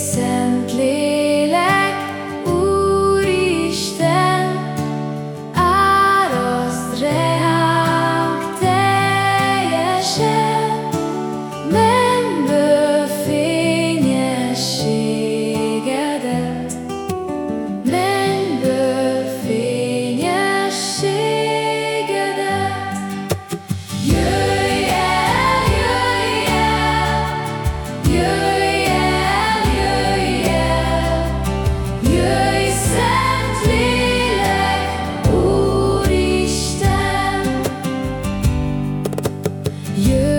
said. You.